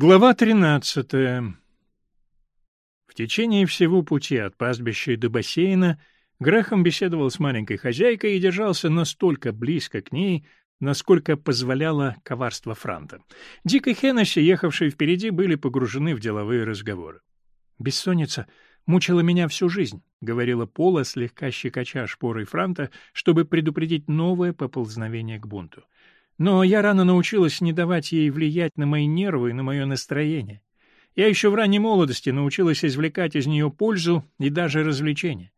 Глава 13. В течение всего пути от пастбища до бассейна Грахам беседовал с маленькой хозяйкой и держался настолько близко к ней, насколько позволяло коварство Франта. Дик и Хеннесси, ехавшие впереди, были погружены в деловые разговоры. «Бессонница мучила меня всю жизнь», — говорила Пола, слегка щекоча шпорой Франта, чтобы предупредить новое поползновение к бунту. — но я рано научилась не давать ей влиять на мои нервы и на мое настроение. Я еще в ранней молодости научилась извлекать из нее пользу и даже развлечения.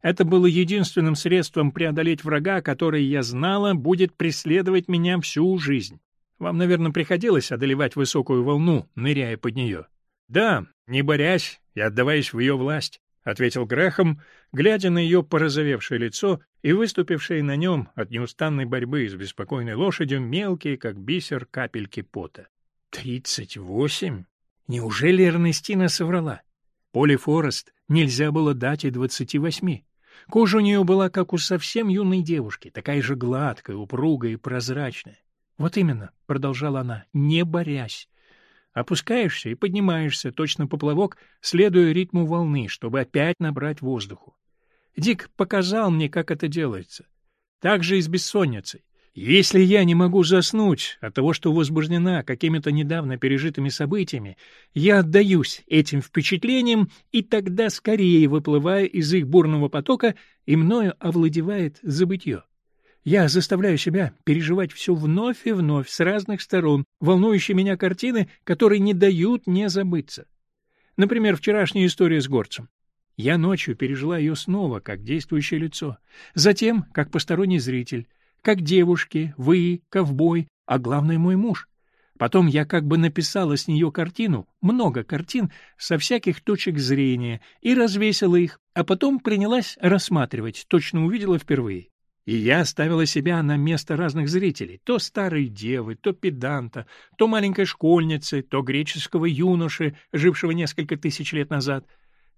Это было единственным средством преодолеть врага, который, я знала, будет преследовать меня всю жизнь. Вам, наверное, приходилось одолевать высокую волну, ныряя под нее. Да, не борясь и отдаваясь в ее власть. — ответил Грехом, глядя на ее порозовевшее лицо и выступившие на нем от неустанной борьбы с беспокойной лошадью мелкие, как бисер, капельки пота. «Тридцать восемь? Неужели Эрнестина соврала? Поли Форест нельзя было дать и двадцати восьми. Кожа у нее была, как у совсем юной девушки, такая же гладкая, упругая и прозрачная. «Вот именно», — продолжала она, — «не борясь. Опускаешься и поднимаешься, точно поплавок, следуя ритму волны, чтобы опять набрать воздуху. Дик показал мне, как это делается. Так же и с бессонницей. Если я не могу заснуть от того, что возбуждена какими-то недавно пережитыми событиями, я отдаюсь этим впечатлениям и тогда скорее выплываю из их бурного потока, и мною овладевает забытье. Я заставляю себя переживать все вновь и вновь с разных сторон, волнующие меня картины, которые не дают мне забыться. Например, вчерашняя история с горцем. Я ночью пережила ее снова, как действующее лицо, затем, как посторонний зритель, как девушки, вы, ковбой, а главное мой муж. Потом я как бы написала с нее картину, много картин, со всяких точек зрения, и развесила их, а потом принялась рассматривать, точно увидела впервые. И я ставила себя на место разных зрителей, то старой девы, то педанта, то маленькой школьницы, то греческого юноши, жившего несколько тысяч лет назад.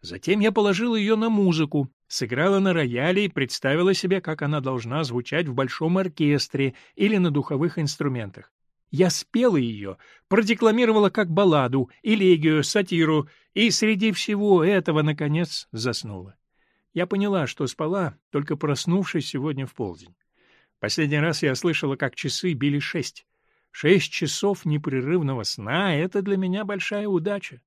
Затем я положила ее на музыку, сыграла на рояле и представила себе, как она должна звучать в большом оркестре или на духовых инструментах. Я спела ее, продекламировала как балладу, элегию, сатиру, и среди всего этого, наконец, заснула. Я поняла, что спала, только проснувшись сегодня в полдень. Последний раз я слышала, как часы били шесть. Шесть часов непрерывного сна — это для меня большая удача.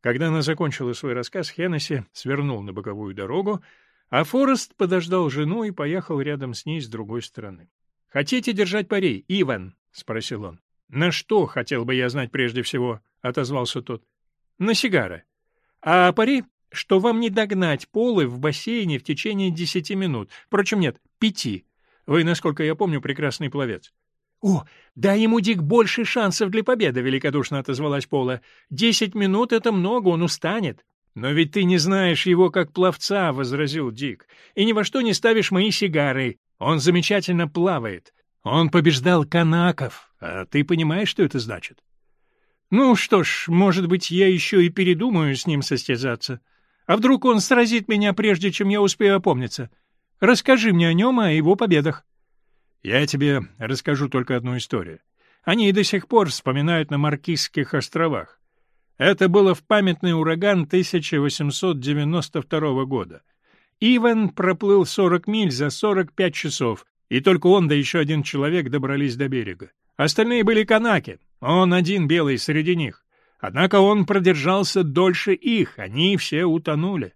Когда она закончила свой рассказ, Хеннесси свернул на боковую дорогу, а Форест подождал жену и поехал рядом с ней с другой стороны. «Хотите держать пари, Иван?» — спросил он. «На что, хотел бы я знать прежде всего?» — отозвался тот. «На сигары. А пари что вам не догнать полы в бассейне в течение десяти минут. Впрочем, нет, пяти. Вы, насколько я помню, прекрасный пловец. «О, дай ему, Дик, больше шансов для победы», — великодушно отозвалась Пола. «Десять минут — это много, он устанет». «Но ведь ты не знаешь его как пловца», — возразил Дик, «и ни во что не ставишь мои сигары. Он замечательно плавает. Он побеждал канаков. А ты понимаешь, что это значит?» «Ну что ж, может быть, я еще и передумаю с ним состязаться». А вдруг он сразит меня, прежде чем я успею опомниться? Расскажи мне о нем, и о его победах». «Я тебе расскажу только одну историю. Они и до сих пор вспоминают на Маркизских островах. Это было в памятный ураган 1892 года. Иван проплыл 40 миль за 45 часов, и только он да еще один человек добрались до берега. Остальные были канаки, он один белый среди них. Однако он продержался дольше их, они все утонули.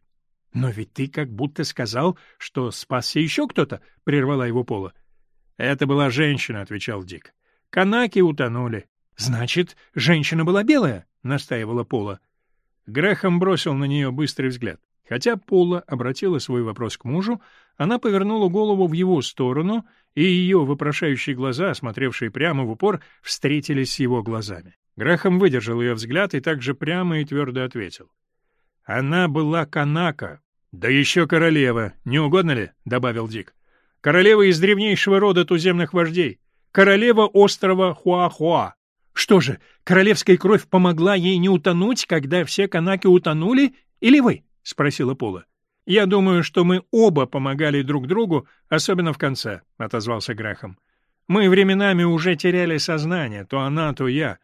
— Но ведь ты как будто сказал, что спасся еще кто-то, — прервала его Пола. — Это была женщина, — отвечал Дик. — Канаки утонули. — Значит, женщина была белая, — настаивала Пола. Грехом бросил на нее быстрый взгляд. Хотя Пола обратила свой вопрос к мужу, она повернула голову в его сторону, и ее вопрошающие глаза, смотревшие прямо в упор, встретились с его глазами. Грэхэм выдержал ее взгляд и также прямо и твердо ответил. «Она была канака, да еще королева, не угодно ли?» — добавил Дик. «Королева из древнейшего рода туземных вождей, королева острова Хуахуа. Что же, королевская кровь помогла ей не утонуть, когда все канаки утонули, или вы?» — спросила Пола. «Я думаю, что мы оба помогали друг другу, особенно в конце», — отозвался Грахам. «Мы временами уже теряли сознание, то она, то я».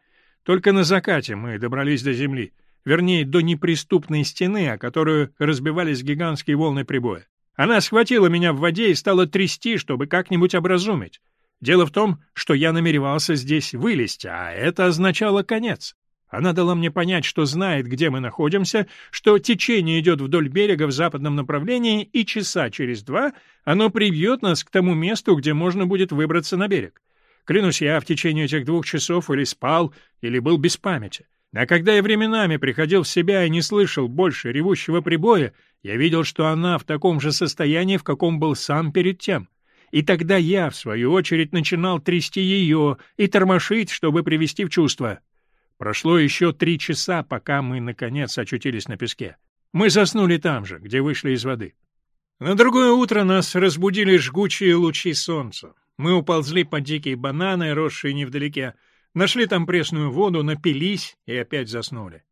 Только на закате мы добрались до земли, вернее, до неприступной стены, о которую разбивались гигантские волны прибоя. Она схватила меня в воде и стала трясти, чтобы как-нибудь образумить. Дело в том, что я намеревался здесь вылезти, а это означало конец. Она дала мне понять, что знает, где мы находимся, что течение идет вдоль берега в западном направлении, и часа через два оно прибьет нас к тому месту, где можно будет выбраться на берег. Клянусь, я в течение этих двух часов или спал, или был без памяти. А когда я временами приходил в себя и не слышал больше ревущего прибоя, я видел, что она в таком же состоянии, в каком был сам перед тем. И тогда я, в свою очередь, начинал трясти ее и тормошить, чтобы привести в чувство. Прошло еще три часа, пока мы, наконец, очутились на песке. Мы заснули там же, где вышли из воды. На другое утро нас разбудили жгучие лучи солнца. Мы уползли под дикие бананы, росшие невдалеке, нашли там пресную воду, напились и опять заснули.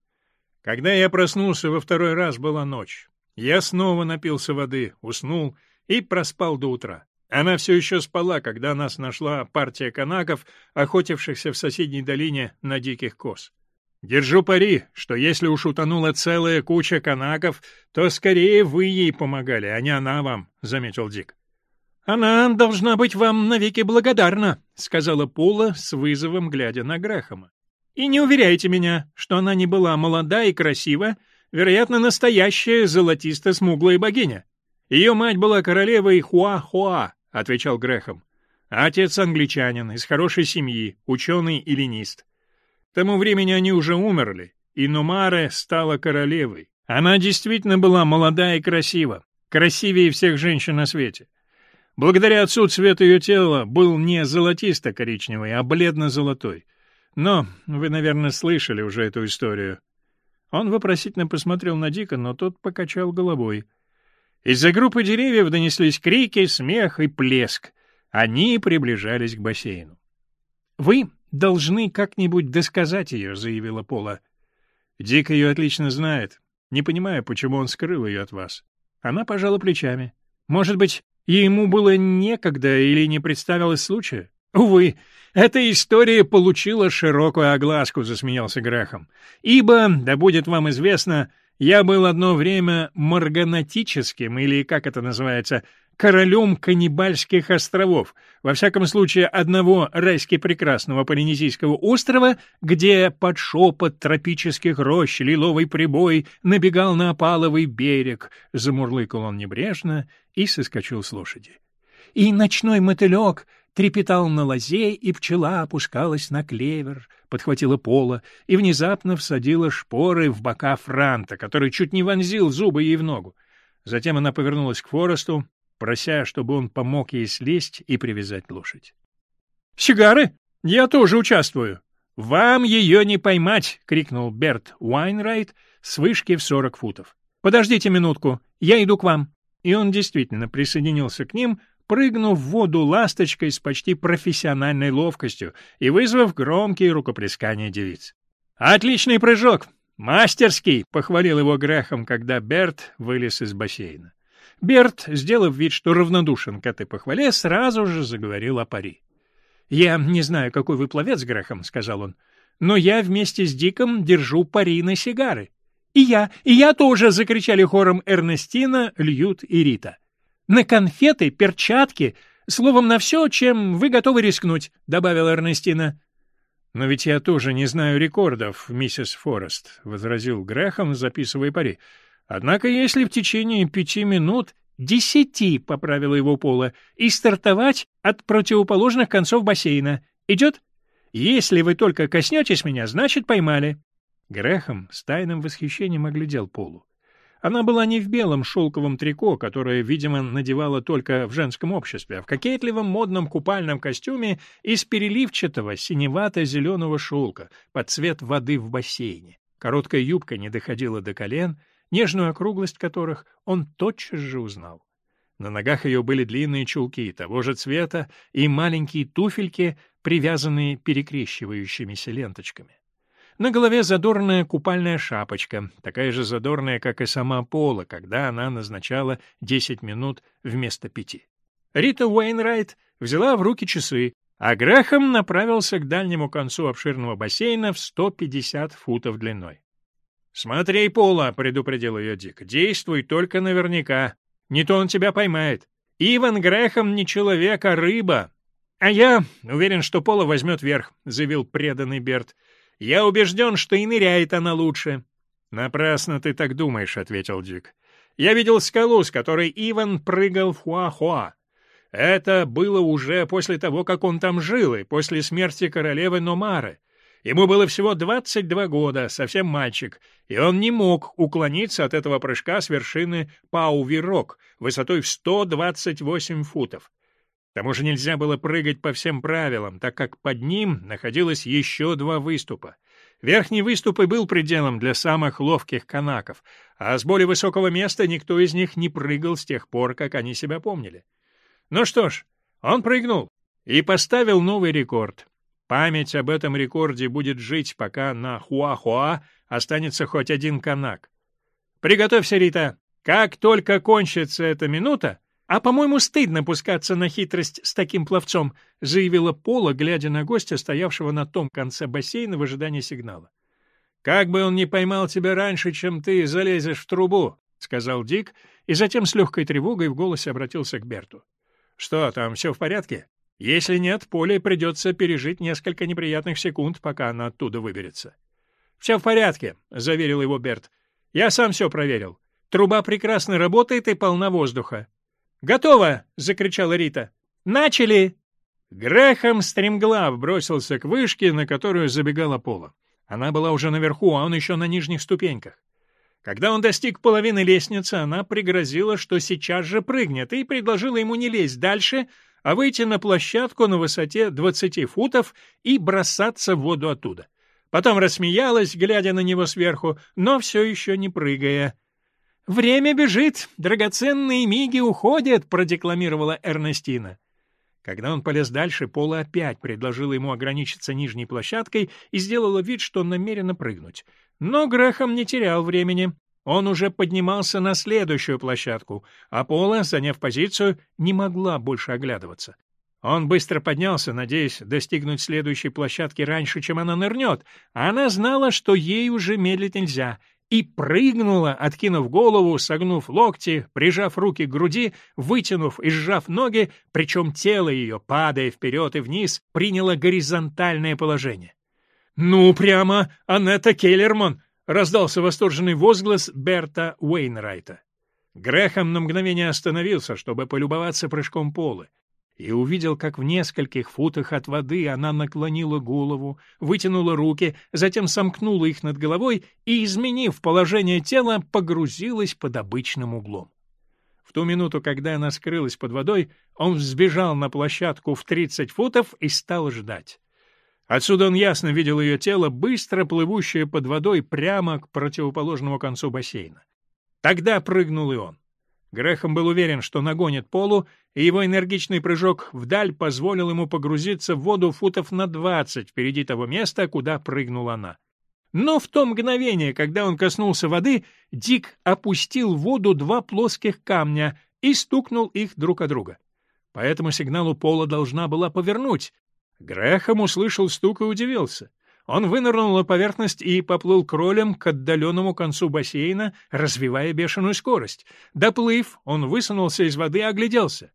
Когда я проснулся во второй раз, была ночь. Я снова напился воды, уснул и проспал до утра. Она все еще спала, когда нас нашла партия канаков, охотившихся в соседней долине на диких коз. Держу пари, что если уж утонула целая куча канаков, то скорее вы ей помогали, а не она вам, — заметил Дик. «Она должна быть вам навеки благодарна», — сказала Пола с вызовом, глядя на Грэхэма. «И не уверяйте меня, что она не была молода и красива, вероятно, настоящая золотисто-смуглая богиня. Ее мать была королевой Хуа-Хуа», — отвечал Грэхэм. А «Отец англичанин, из хорошей семьи, ученый и линист. К тому времени они уже умерли, и Нумаре стала королевой. Она действительно была молода и красива, красивее всех женщин на свете. Благодаря отцу цвет ее тела был не золотисто-коричневый, а бледно-золотой. Но вы, наверное, слышали уже эту историю. Он вопросительно посмотрел на Дика, но тот покачал головой. Из-за группы деревьев донеслись крики, смех и плеск. Они приближались к бассейну. «Вы должны как-нибудь досказать ее», — заявила Пола. «Дик ее отлично знает. Не понимаю, почему он скрыл ее от вас». Она пожала плечами. «Может быть, и ему было некогда или не представилось случая? Увы, эта история получила широкую огласку, засмеялся Грахам. Ибо, да будет вам известно, я был одно время марганатическим, или как это называется, королем каннибальских островов, во всяком случае одного райски прекрасного полинезийского острова, где под шепот тропических рощ лиловый прибой набегал на опаловый берег, замурлыкал он небрежно и соскочил с лошади. И ночной мотылек трепетал на лозе, и пчела опускалась на клевер, подхватила пола и внезапно всадила шпоры в бока франта, который чуть не вонзил зубы ей в ногу. Затем она повернулась к Форесту, прося, чтобы он помог ей слезть и привязать лошадь. «Сигары? Я тоже участвую!» «Вам ее не поймать!» — крикнул Берт Уайнрайт с вышки в сорок футов. «Подождите минутку, я иду к вам!» И он действительно присоединился к ним, прыгнув в воду ласточкой с почти профессиональной ловкостью и вызвав громкие рукоплескания девиц. «Отличный прыжок! Мастерский!» — похвалил его Грехом, когда Берт вылез из бассейна. Берт, сделав вид, что равнодушен к этой похвале, сразу же заговорил о пари. «Я не знаю, какой вы пловец, Грехом», — сказал он, — «но я вместе с Диком держу пари на сигары». «И я, и я тоже!» — закричали хором Эрнестина, Льют и Рита. «На конфеты, перчатки, словом, на все, чем вы готовы рискнуть», — добавил Эрнестина. «Но ведь я тоже не знаю рекордов, миссис Форест», — возразил Грехом, записывая пари. Однако если в течение пяти минут, десяти, поправила его Пола, и стартовать от противоположных концов бассейна. Идет? Если вы только коснетесь меня, значит поймали. Грехом с тайным восхищением оглядел Полу. Она была не в белом шелковом трико, которое, видимо, надевала только в женском обществе, а в кокетливом модном купальном костюме из переливчатого синевато-зеленого шелка под цвет воды в бассейне. Короткая юбка не доходила до колен — нежную округлость которых он тотчас же узнал. На ногах ее были длинные чулки того же цвета и маленькие туфельки, привязанные перекрещивающимися ленточками. На голове задорная купальная шапочка, такая же задорная, как и сама Пола, когда она назначала 10 минут вместо пяти. Рита Уэйнрайт взяла в руки часы, а Грахам направился к дальнему концу обширного бассейна в 150 футов длиной. «Смотри, Пола!» — предупредил ее Дик. «Действуй только наверняка. Не то он тебя поймает. Иван Грехом не человек, а рыба!» «А я уверен, что Пола возьмет верх», — заявил преданный Берт. «Я убежден, что и ныряет она лучше». «Напрасно ты так думаешь», — ответил Дик. «Я видел скалу, с которой Иван прыгал в Хуахуа. Это было уже после того, как он там жил, и после смерти королевы Номары. Ему было всего 22 года, совсем мальчик, и он не мог уклониться от этого прыжка с вершины Пауви-Рок высотой в 128 футов. К тому же нельзя было прыгать по всем правилам, так как под ним находилось еще два выступа. Верхний выступ и был пределом для самых ловких канаков, а с более высокого места никто из них не прыгал с тех пор, как они себя помнили. Ну что ж, он прыгнул и поставил новый рекорд. Память об этом рекорде будет жить, пока на Хуахуа останется хоть один канак. Приготовься, Рита. Как только кончится эта минута, а, по-моему, стыдно пускаться на хитрость с таким пловцом, заявила Пола, глядя на гостя, стоявшего на том конце бассейна в ожидании сигнала. Как бы он не поймал тебя раньше, чем ты залезешь в трубу, сказал Дик, и затем с легкой тревогой в голосе обратился к Берту. Что, там все в порядке? Если нет, Поле придется пережить несколько неприятных секунд, пока она оттуда выберется. «Все в порядке», — заверил его Берт. «Я сам все проверил. Труба прекрасно работает и полна воздуха». «Готово!» — закричала Рита. «Начали!» Грехом стремглав бросился к вышке, на которую забегала Пола. Она была уже наверху, а он еще на нижних ступеньках. Когда он достиг половины лестницы, она пригрозила, что сейчас же прыгнет, и предложила ему не лезть дальше, а выйти на площадку на высоте 20 футов и бросаться в воду оттуда. Потом рассмеялась, глядя на него сверху, но все еще не прыгая. «Время бежит, драгоценные миги уходят», — продекламировала Эрнестина. Когда он полез дальше, Пола опять предложила ему ограничиться нижней площадкой и сделала вид, что намерена прыгнуть. Но Грехом не терял времени. Он уже поднимался на следующую площадку, а Пола, заняв позицию, не могла больше оглядываться. Он быстро поднялся, надеясь достигнуть следующей площадки раньше, чем она нырнет. Она знала, что ей уже медлить нельзя, и прыгнула, откинув голову, согнув локти, прижав руки к груди, вытянув и сжав ноги, причем тело ее, падая вперед и вниз, приняло горизонтальное положение. «Ну прямо, Анетта Келлерман, раздался восторженный возглас Берта Уэйнрайта. Грехом на мгновение остановился, чтобы полюбоваться прыжком Полы, и увидел, как в нескольких футах от воды она наклонила голову, вытянула руки, затем сомкнула их над головой и, изменив положение тела, погрузилась под обычным углом. В ту минуту, когда она скрылась под водой, он взбежал на площадку в 30 футов и стал ждать. Отсюда он ясно видел ее тело, быстро плывущее под водой прямо к противоположному концу бассейна. Тогда прыгнул и он. Грехом был уверен, что нагонит полу, и его энергичный прыжок вдаль позволил ему погрузиться в воду футов на двадцать впереди того места, куда прыгнула она. Но в то мгновение, когда он коснулся воды, Дик опустил в воду два плоских камня и стукнул их друг о друга. По этому сигналу Пола должна была повернуть, Грэхэм услышал стук и удивился. Он вынырнул на поверхность и поплыл кролем к отдаленному концу бассейна, развивая бешеную скорость. Доплыв, он высунулся из воды и огляделся.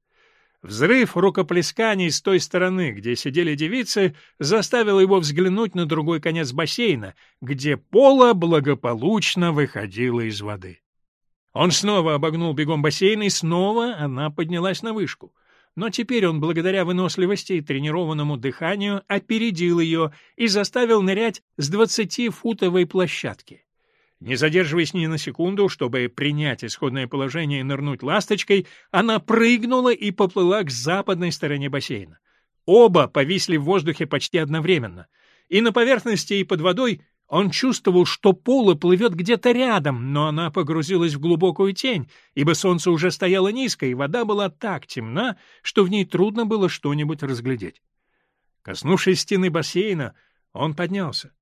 Взрыв рукоплесканий с той стороны, где сидели девицы, заставил его взглянуть на другой конец бассейна, где Пола благополучно выходила из воды. Он снова обогнул бегом бассейн, и снова она поднялась на вышку — но теперь он, благодаря выносливости и тренированному дыханию, опередил ее и заставил нырять с двадцатифутовой площадки. Не задерживаясь ни на секунду, чтобы принять исходное положение и нырнуть ласточкой, она прыгнула и поплыла к западной стороне бассейна. Оба повисли в воздухе почти одновременно. И на поверхности, и под водой он чувствовал, что Пола плывет где-то рядом, но она погрузилась в глубокую тень, ибо солнце уже стояло низко, и вода была так темна, что в ней трудно было что-нибудь разглядеть. Коснувшись стены бассейна, он поднялся.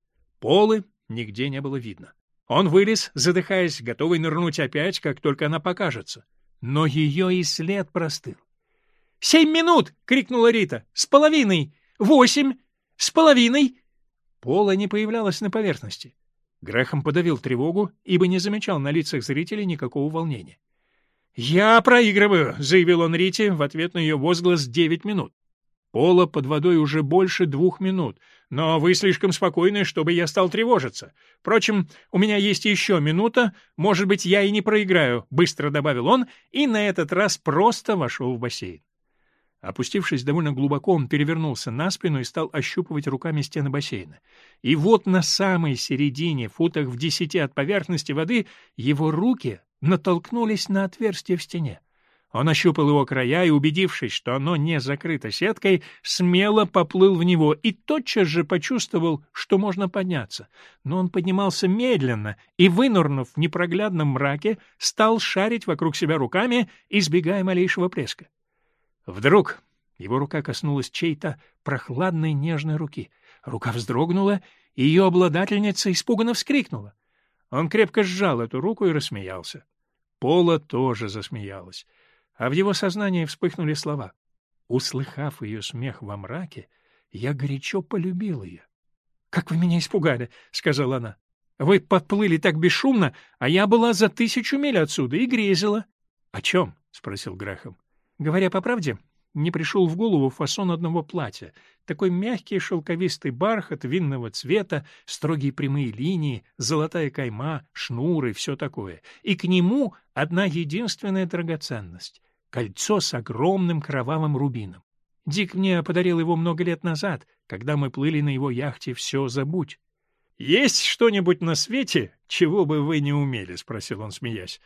Полы нигде не было видно. Он вылез, задыхаясь, готовый нырнуть опять, как только она покажется. Но ее и след простыл. «Семь минут!» — крикнула Рита. «С половиной! Восемь! С половиной! Пола не появлялась на поверхности. Грехом подавил тревогу, ибо не замечал на лицах зрителей никакого волнения. «Я проигрываю», — заявил он Рите в ответ на ее возглас «девять минут». Пола под водой уже больше двух минут, но вы слишком спокойны, чтобы я стал тревожиться. Впрочем, у меня есть еще минута, может быть, я и не проиграю», — быстро добавил он и на этот раз просто вошел в бассейн. Опустившись довольно глубоко, он перевернулся на спину и стал ощупывать руками стены бассейна. И вот на самой середине, футах в десяти от поверхности воды, его руки натолкнулись на отверстие в стене. Он ощупал его края и, убедившись, что оно не закрыто сеткой, смело поплыл в него и тотчас же почувствовал, что можно подняться. Но он поднимался медленно и, вынурнув в непроглядном мраке, стал шарить вокруг себя руками, избегая малейшего плеска. Вдруг его рука коснулась чьей-то прохладной нежной руки. Рука вздрогнула, и ее обладательница испуганно вскрикнула. Он крепко сжал эту руку и рассмеялся. Пола тоже засмеялась, а в его сознании вспыхнули слова. Услыхав ее смех во мраке, я горячо полюбил ее. — Как вы меня испугали, — сказала она. — Вы подплыли так бесшумно, а я была за тысячу миль отсюда и грезила. — О чем? — спросил Грахам. Говоря по правде, не пришел в голову фасон одного платья. Такой мягкий шелковистый бархат винного цвета, строгие прямые линии, золотая кайма, шнуры, все такое. И к нему одна единственная драгоценность — кольцо с огромным кровавым рубином. Дик мне подарил его много лет назад, когда мы плыли на его яхте «Все забудь». «Есть что-нибудь на свете, чего бы вы не умели?» — спросил он, смеясь.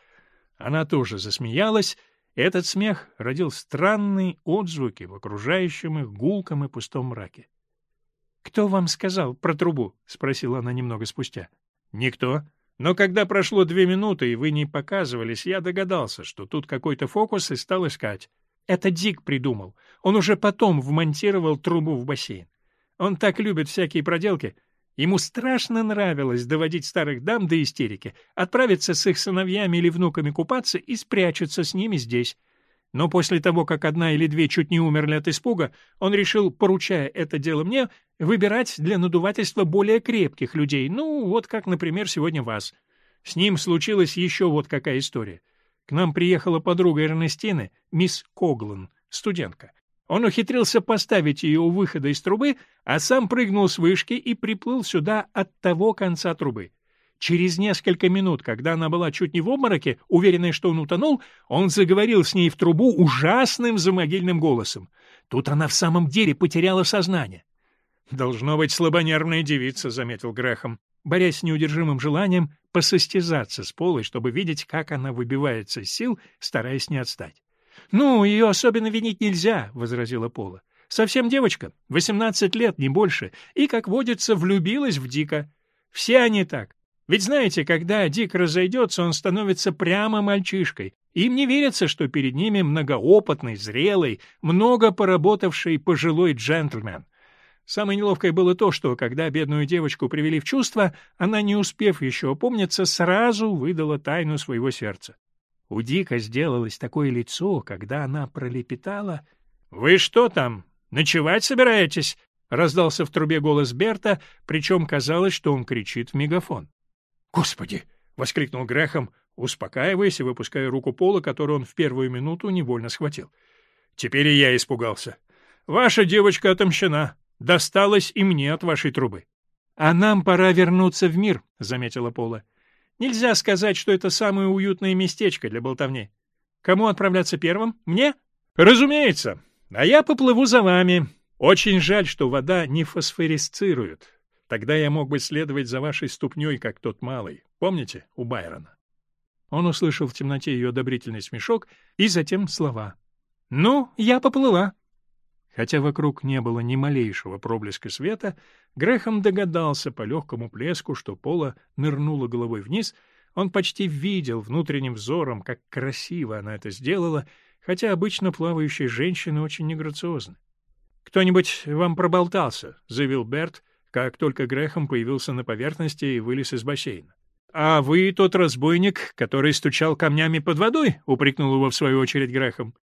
Она тоже засмеялась, этот смех родил странные отзвуки в окружающем их гулком и пустом мраке. «Кто вам сказал про трубу?» — спросила она немного спустя. «Никто. Но когда прошло две минуты, и вы не показывались, я догадался, что тут какой-то фокус и стал искать. Это Дик придумал. Он уже потом вмонтировал трубу в бассейн. Он так любит всякие проделки, Ему страшно нравилось доводить старых дам до истерики, отправиться с их сыновьями или внуками купаться и спрячется с ними здесь. Но после того, как одна или две чуть не умерли от испуга, он решил, поручая это дело мне, выбирать для надувательства более крепких людей, ну, вот как, например, сегодня вас. С ним случилась еще вот какая история. К нам приехала подруга Эрнестины, мисс Коглан, студентка. Он ухитрился поставить ее у выхода из трубы, а сам прыгнул с вышки и приплыл сюда от того конца трубы. Через несколько минут, когда она была чуть не в обмороке, уверенная, что он утонул, он заговорил с ней в трубу ужасным замогильным голосом. Тут она в самом деле потеряла сознание. «Должно быть слабонервная девица», — заметил Грехом, борясь с неудержимым желанием посостязаться с Полой, чтобы видеть, как она выбивается из сил, стараясь не отстать. «Ну, ее особенно винить нельзя», — возразила Пола. «Совсем девочка, восемнадцать лет, не больше, и, как водится, влюбилась в Дика. Все они так. Ведь знаете, когда Дик разойдется, он становится прямо мальчишкой. Им не верится, что перед ними многоопытный, зрелый, много поработавший пожилой джентльмен. Самое неловкое было то, что, когда бедную девочку привели в чувство, она, не успев еще опомниться, сразу выдала тайну своего сердца. У Дика сделалось такое лицо, когда она пролепетала. — Вы что там, ночевать собираетесь? — раздался в трубе голос Берта, причем казалось, что он кричит в мегафон. — Господи! — воскликнул Грехом, успокаиваясь и выпуская руку Пола, которую он в первую минуту невольно схватил. — Теперь и я испугался. Ваша девочка отомщена. Досталась и мне от вашей трубы. — А нам пора вернуться в мир, — заметила Пола. Нельзя сказать, что это самое уютное местечко для болтовни. Кому отправляться первым? Мне? Разумеется. А я поплыву за вами. Очень жаль, что вода не фосфорисцирует. Тогда я мог бы следовать за вашей ступней, как тот малый. Помните, у Байрона? Он услышал в темноте ее одобрительный смешок и затем слова. «Ну, я поплыла». Хотя вокруг не было ни малейшего проблеска света, Грехом догадался по легкому плеску, что Пола нырнула головой вниз. Он почти видел внутренним взором, как красиво она это сделала, хотя обычно плавающие женщины очень неграциозны. «Кто-нибудь вам проболтался», — заявил Берт, как только Грехом появился на поверхности и вылез из бассейна. «А вы тот разбойник, который стучал камнями под водой?» — упрекнул его в свою очередь Грехом.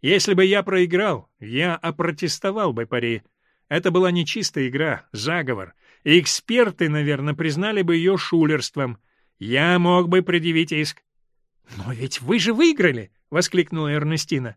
Если бы я проиграл, я опротестовал бы пари. Это была не чистая игра, заговор. И эксперты, наверное, признали бы ее шулерством. Я мог бы предъявить иск. «Но ведь вы же выиграли!» — воскликнула Эрнестина.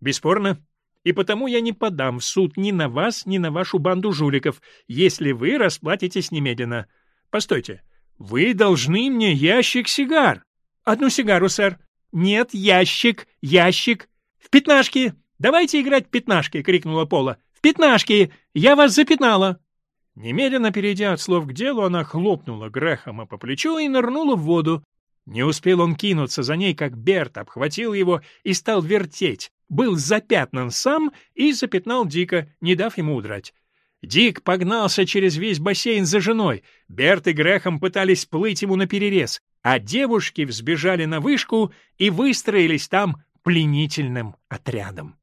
«Бесспорно. И потому я не подам в суд ни на вас, ни на вашу банду жуликов, если вы расплатитесь немедленно. Постойте, вы должны мне ящик сигар». «Одну сигару, сэр». «Нет, ящик, ящик». «В пятнашки! Давайте играть в пятнашки!» — крикнула Пола. «В пятнашки! Я вас запятнала!» Немедленно перейдя от слов к делу, она хлопнула Грэхэма по плечу и нырнула в воду. Не успел он кинуться за ней, как Берт обхватил его и стал вертеть. Был запятнан сам и запятнал Дика, не дав ему удрать. Дик погнался через весь бассейн за женой. Берт и Грехом пытались плыть ему на перерез, а девушки взбежали на вышку и выстроились там пленительным отрядом.